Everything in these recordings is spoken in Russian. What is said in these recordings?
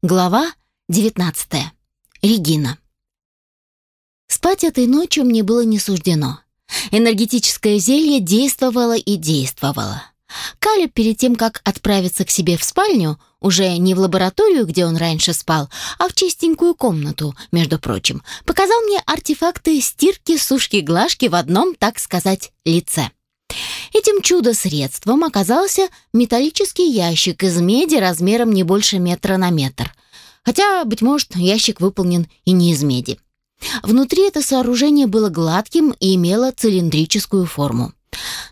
Глава 19. Регина. Спать этой ночью мне было не суждено. Энергетическое зелье действовало и действовало. Калеб перед тем, как отправиться к себе в спальню, уже не в лабораторию, где он раньше спал, а в чистенькую комнату, между прочим, показал мне артефакты стирки, сушки, глажки в одном, так сказать, лице. Этим чудо-средством оказался металлический ящик из меди размером не больше метра на метр. Хотя, быть может, ящик выполнен и не из меди. Внутри это сооружение было гладким и имело цилиндрическую форму.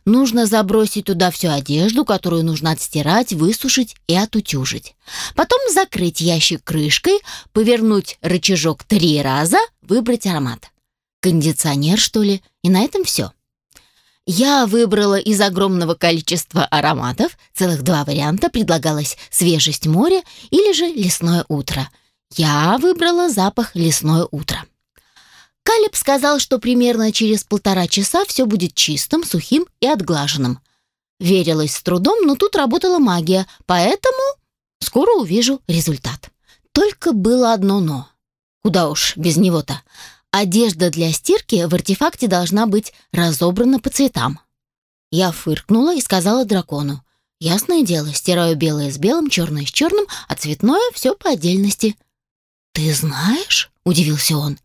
Нужно забросить туда всю одежду, которую нужно отстирать, высушить и отутюжить. Потом закрыть ящик крышкой, повернуть рычажок три раза, выбрать аромат. Кондиционер, что ли? И на этом все. Я выбрала из огромного количества ароматов, целых два варианта, предлагалось свежесть моря или же лесное утро. Я выбрала запах лесное утро. Калеб сказал, что примерно через полтора часа все будет чистым, сухим и отглаженным. Верилась с трудом, но тут работала магия, поэтому скоро увижу результат. Только было одно «но». Куда уж без него-то. Одежда для стирки в артефакте должна быть разобрана по цветам. Я фыркнула и сказала дракону. Ясное дело, стираю белое с белым, черное с черным, а цветное все по отдельности. «Ты знаешь?» — удивился он.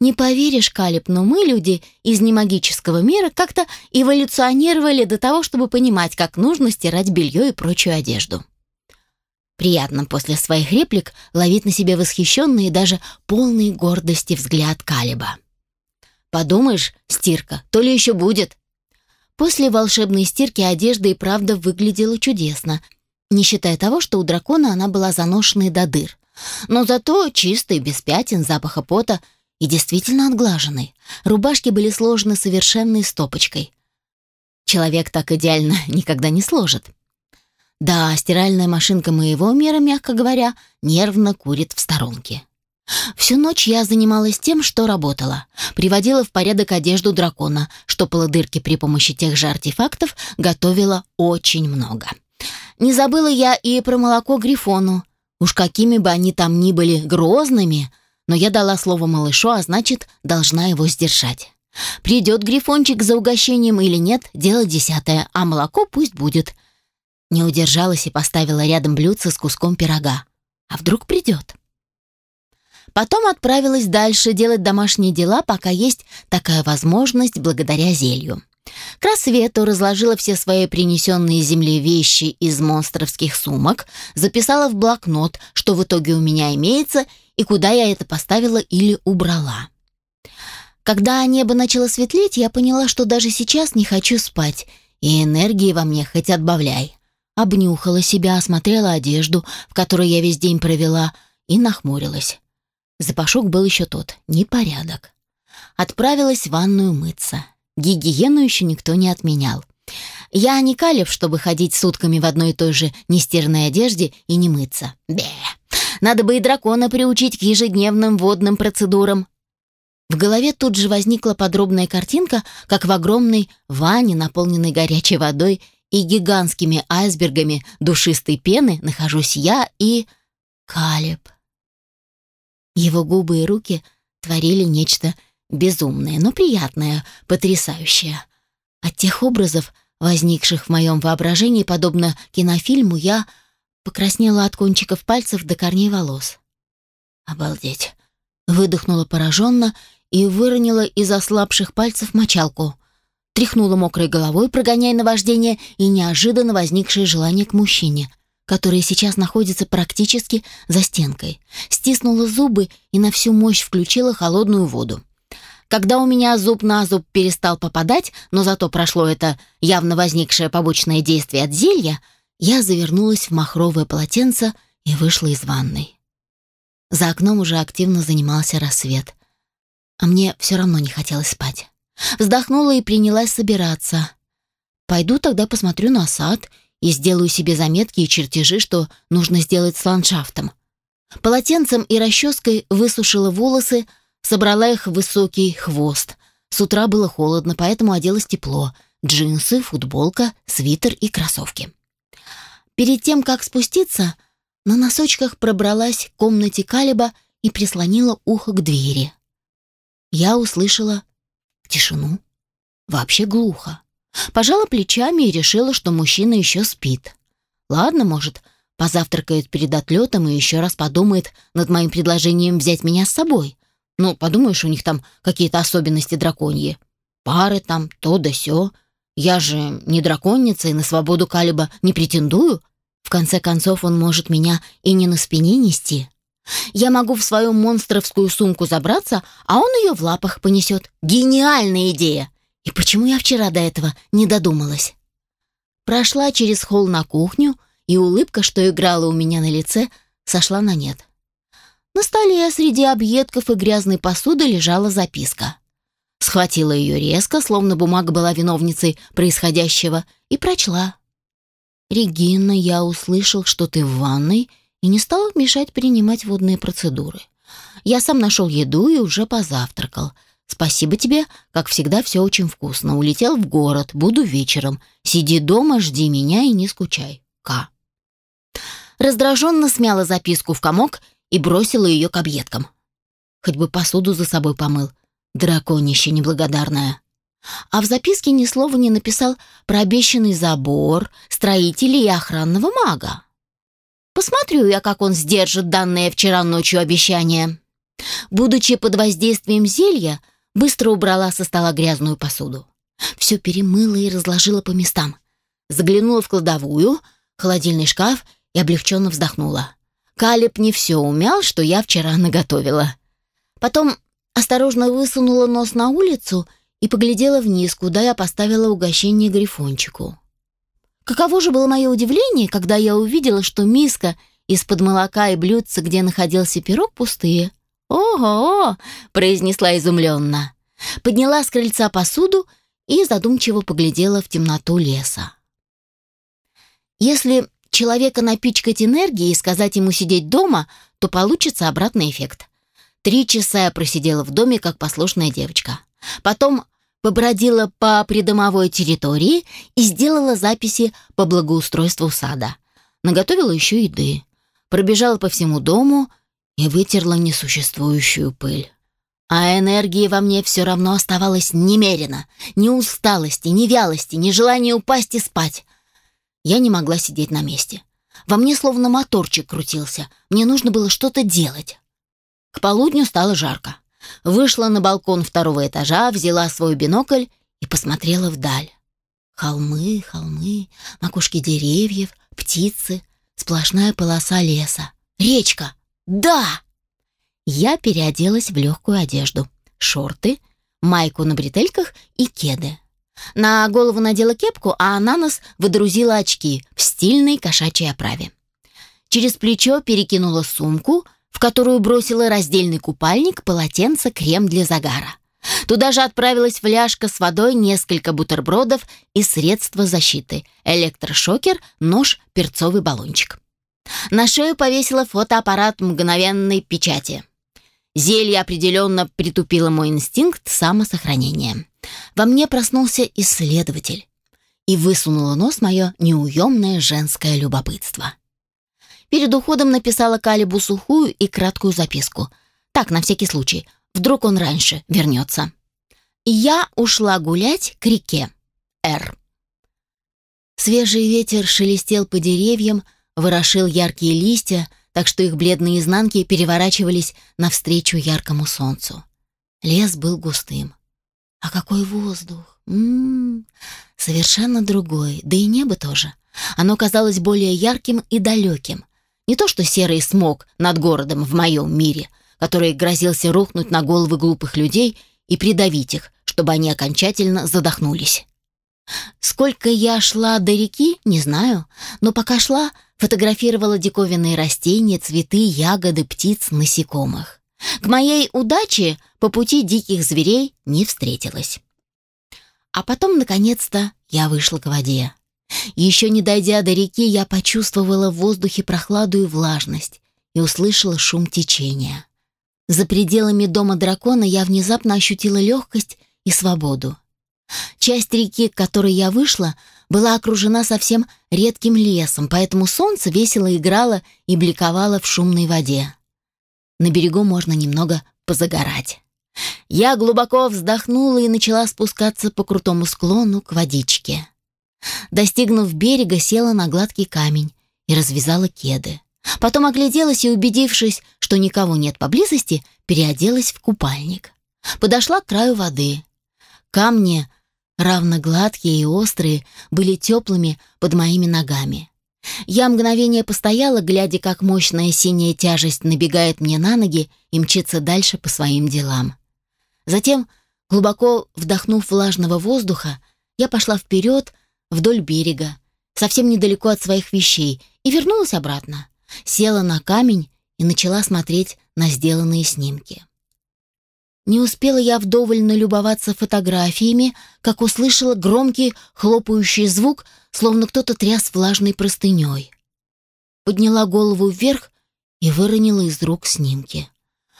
«Не поверишь, Калиб, но мы, люди из немагического мира, как-то эволюционировали до того, чтобы понимать, как нужно стирать белье и прочую одежду». Приятно после своих реплик ловить на себе восхищенный и даже полный гордости взгляд Калиба. «Подумаешь, стирка, то ли еще будет». После волшебной стирки одежда и правда выглядела чудесно, не считая того, что у дракона она была заношенной до дыр. Но зато чистой, без пятен, запаха пота и действительно отглаженной. Рубашки были сложены совершенной стопочкой. Человек так идеально никогда не сложит. Да, стиральная машинка моего мира, мягко говоря, нервно курит в сторонке. Всю ночь я занималась тем, что работала. Приводила в порядок одежду дракона, штопала дырки при помощи тех же артефактов, готовила очень много. Не забыла я и про молоко Грифону. Уж какими бы они там ни были грозными, но я дала слово малышу, а значит, должна его сдержать. Придет Грифончик за угощением или нет, дело десятое, а молоко пусть будет – не удержалась и поставила рядом блюдце с куском пирога. А вдруг придет? Потом отправилась дальше делать домашние дела, пока есть такая возможность благодаря зелью. К рассвету разложила все свои принесенные земле вещи из монстровских сумок, записала в блокнот, что в итоге у меня имеется и куда я это поставила или убрала. Когда небо начало светлеть, я поняла, что даже сейчас не хочу спать, и энергии во мне хоть отбавляй обнюхала себя, осмотрела одежду, в которой я весь день провела, и нахмурилась. Запашок был еще тот, непорядок. Отправилась в ванную мыться. Гигиену еще никто не отменял. Я не калев, чтобы ходить сутками в одной и той же нестиранной одежде и не мыться. Бе! Надо бы и дракона приучить к ежедневным водным процедурам. В голове тут же возникла подробная картинка, как в огромной ванне, наполненной горячей водой, и гигантскими айсбергами душистой пены нахожусь я и... Калеб. Его губы и руки творили нечто безумное, но приятное, потрясающее. От тех образов, возникших в моем воображении, подобно кинофильму, я покраснела от кончиков пальцев до корней волос. «Обалдеть!» — выдохнула пораженно и выронила из ослабших пальцев мочалку тряхнула мокрой головой, прогоняя наваждение и неожиданно возникшее желание к мужчине, который сейчас находится практически за стенкой. Стиснула зубы и на всю мощь включила холодную воду. Когда у меня зуб на зуб перестал попадать, но зато прошло это явно возникшее побочное действие от зелья, я завернулась в махровое полотенце и вышла из ванной. За окном уже активно занимался рассвет, а мне все равно не хотелось спать. Вздохнула и принялась собираться. Пойду тогда посмотрю на сад и сделаю себе заметки и чертежи, что нужно сделать с ландшафтом. Полотенцем и расческой высушила волосы, собрала их в высокий хвост. С утра было холодно, поэтому оделась тепло. Джинсы, футболка, свитер и кроссовки. Перед тем, как спуститься, На носочках пробралась к комнате Калиба и прислонила ухо к двери. Я услышала тишину. Вообще глухо. Пожала плечами и решила, что мужчина еще спит. Ладно, может, позавтракает перед отлетом и еще раз подумает над моим предложением взять меня с собой. Ну, подумаешь, у них там какие-то особенности драконьи. Пары там, то да сё. Я же не драконница и на свободу Калиба не претендую. В конце концов, он может меня и не на спине нести. Я могу в свою монстровскую сумку забраться, а он ее в лапах понесет. Гениальная идея! И почему я вчера до этого не додумалась? Прошла через холл на кухню, и улыбка, что играла у меня на лице, сошла на нет. На столе среди объедков и грязной посуды лежала записка. Схватила ее резко, словно бумага была виновницей происходящего, и прочла. «Регина, я услышал, что ты в ванной и не стал мешать принимать водные процедуры. Я сам нашел еду и уже позавтракал. Спасибо тебе, как всегда, все очень вкусно. Улетел в город, буду вечером. Сиди дома, жди меня и не скучай. К. Раздраженно смяла записку в комок и бросила ее к объедкам. Хоть бы посуду за собой помыл. Драконище неблагодарное. А в записке ни слова не написал про обещанный забор, строителей и охранного мага. Посмотрю я, как он сдержит данное вчера ночью обещание. Будучи под воздействием зелья, быстро убрала со стола грязную посуду. Все перемыла и разложила по местам. Заглянула в кладовую, холодильный шкаф и облегченно вздохнула. Калиб не все умял, что я вчера наготовила. Потом осторожно высунула нос на улицу и поглядела вниз, куда я поставила угощение грифончику. Каково же было мое удивление, когда я увидела, что миска из-под молока и блюдца, где находился пирог, пустые. «Ого!» — произнесла изумленно. Подняла с крыльца посуду и задумчиво поглядела в темноту леса. Если человека напичкать энергией и сказать ему сидеть дома, то получится обратный эффект. Три часа я просидела в доме, как послушная девочка. Потом побродила по придомовой территории и сделала записи по благоустройству сада. Наготовила еще еды. Пробежала по всему дому и вытерла несуществующую пыль. А энергии во мне все равно оставалось немерено. Ни усталости, ни вялости, ни желания упасть и спать. Я не могла сидеть на месте. Во мне словно моторчик крутился. Мне нужно было что-то делать. К полудню стало жарко. Вышла на балкон второго этажа, взяла свой бинокль и посмотрела вдаль. Холмы, холмы, макушки деревьев, птицы, сплошная полоса леса. Речка! Да! Я переоделась в легкую одежду. Шорты, майку на бретельках и кеды. На голову надела кепку, а на нос выдрузила очки в стильной кошачьей оправе. Через плечо перекинула сумку — в которую бросила раздельный купальник, полотенце, крем для загара. Туда же отправилась фляжка с водой, несколько бутербродов и средства защиты, электрошокер, нож, перцовый баллончик. На шею повесила фотоаппарат мгновенной печати. Зелье определенно притупило мой инстинкт самосохранения. Во мне проснулся исследователь и высунуло нос мое неуемное женское любопытство. Перед уходом написала Калибу сухую и краткую записку. Так, на всякий случай. Вдруг он раньше вернется. Я ушла гулять к реке. Р. Свежий ветер шелестел по деревьям, ворошил яркие листья, так что их бледные изнанки переворачивались навстречу яркому солнцу. Лес был густым. А какой воздух! М -м -м, совершенно другой, да и небо тоже. Оно казалось более ярким и далеким. Не то что серый смог над городом в моем мире, который грозился рухнуть на головы глупых людей и придавить их, чтобы они окончательно задохнулись. Сколько я шла до реки, не знаю, но пока шла, фотографировала диковинные растения, цветы, ягоды, птиц, насекомых. К моей удаче по пути диких зверей не встретилась. А потом, наконец-то, я вышла к воде. Еще не дойдя до реки, я почувствовала в воздухе прохладу и влажность и услышала шум течения. За пределами дома дракона я внезапно ощутила легкость и свободу. Часть реки, к которой я вышла, была окружена совсем редким лесом, поэтому солнце весело играло и бликовало в шумной воде. На берегу можно немного позагорать. Я глубоко вздохнула и начала спускаться по крутому склону к водичке. Достигнув берега, села на гладкий камень и развязала кеды. Потом огляделась и, убедившись, что никого нет поблизости, переоделась в купальник. Подошла к краю воды. Камни, равно гладкие и острые, были теплыми под моими ногами. Я мгновение постояла, глядя, как мощная синяя тяжесть набегает мне на ноги и мчится дальше по своим делам. Затем, глубоко вдохнув влажного воздуха, я пошла вперед вдоль берега, совсем недалеко от своих вещей, и вернулась обратно. Села на камень и начала смотреть на сделанные снимки. Не успела я вдоволь налюбоваться фотографиями, как услышала громкий хлопающий звук, словно кто-то тряс влажной простыней. Подняла голову вверх и выронила из рук снимки.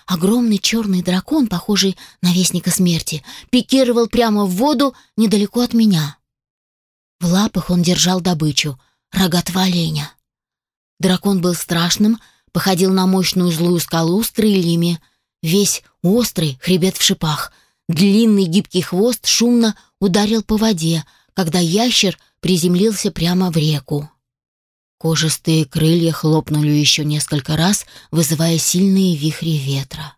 Огромный черный дракон, похожий на вестника смерти, пикировал прямо в воду недалеко от меня. В лапах он держал добычу — рогатого оленя. Дракон был страшным, походил на мощную злую скалу с крыльями, весь острый, хребет в шипах. Длинный гибкий хвост шумно ударил по воде, когда ящер приземлился прямо в реку. Кожистые крылья хлопнули еще несколько раз, вызывая сильные вихри ветра.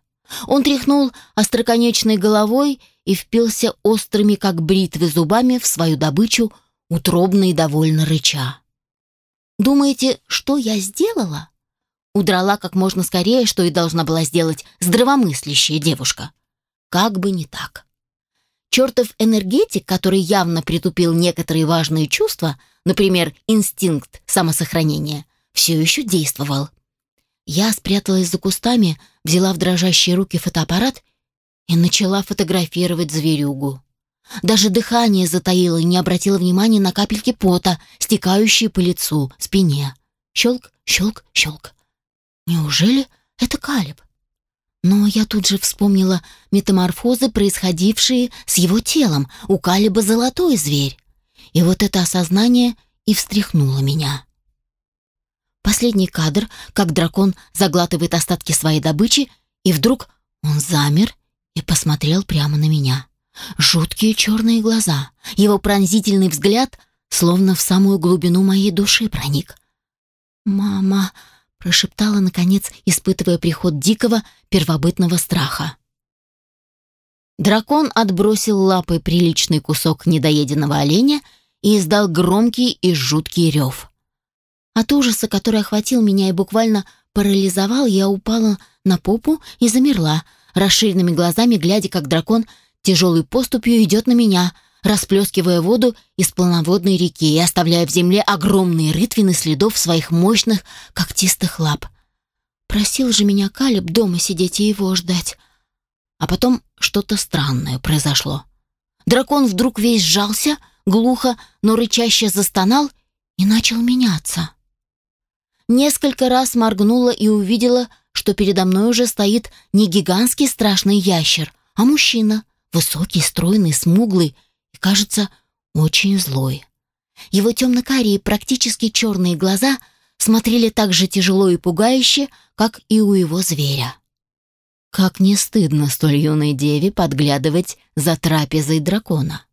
Он тряхнул остроконечной головой и впился острыми, как бритвы, зубами в свою добычу, утробно и довольно рыча. «Думаете, что я сделала?» Удрала как можно скорее, что и должна была сделать здравомыслящая девушка. Как бы не так. Чертов энергетик, который явно притупил некоторые важные чувства, например, инстинкт самосохранения, все еще действовал. Я спряталась за кустами, взяла в дрожащие руки фотоаппарат и начала фотографировать зверюгу. Даже дыхание затаило и не обратила внимания на капельки пота, стекающие по лицу, спине. Щелк, щелк, щелк. Неужели это Калиб? Но я тут же вспомнила метаморфозы, происходившие с его телом. У Калиба золотой зверь. И вот это осознание и встряхнуло меня. Последний кадр, как дракон заглатывает остатки своей добычи, и вдруг он замер и посмотрел прямо на меня. Жуткие черные глаза, его пронзительный взгляд словно в самую глубину моей души проник. «Мама!» — прошептала, наконец, испытывая приход дикого первобытного страха. Дракон отбросил лапой приличный кусок недоеденного оленя и издал громкий и жуткий рев. От ужаса, который охватил меня и буквально парализовал, я упала на попу и замерла, расширенными глазами глядя, как дракон тяжелой поступью идет на меня, расплескивая воду из полноводной реки и оставляя в земле огромные рытвины следов своих мощных когтистых лап. Просил же меня Калиб дома сидеть и его ждать. А потом что-то странное произошло. Дракон вдруг весь сжался, глухо, но рычаще застонал и начал меняться. Несколько раз моргнула и увидела, что передо мной уже стоит не гигантский страшный ящер, а мужчина — Высокий, стройный, смуглый и, кажется, очень злой. Его темно-карие, практически черные глаза смотрели так же тяжело и пугающе, как и у его зверя. Как не стыдно столь юной деве подглядывать за трапезой дракона.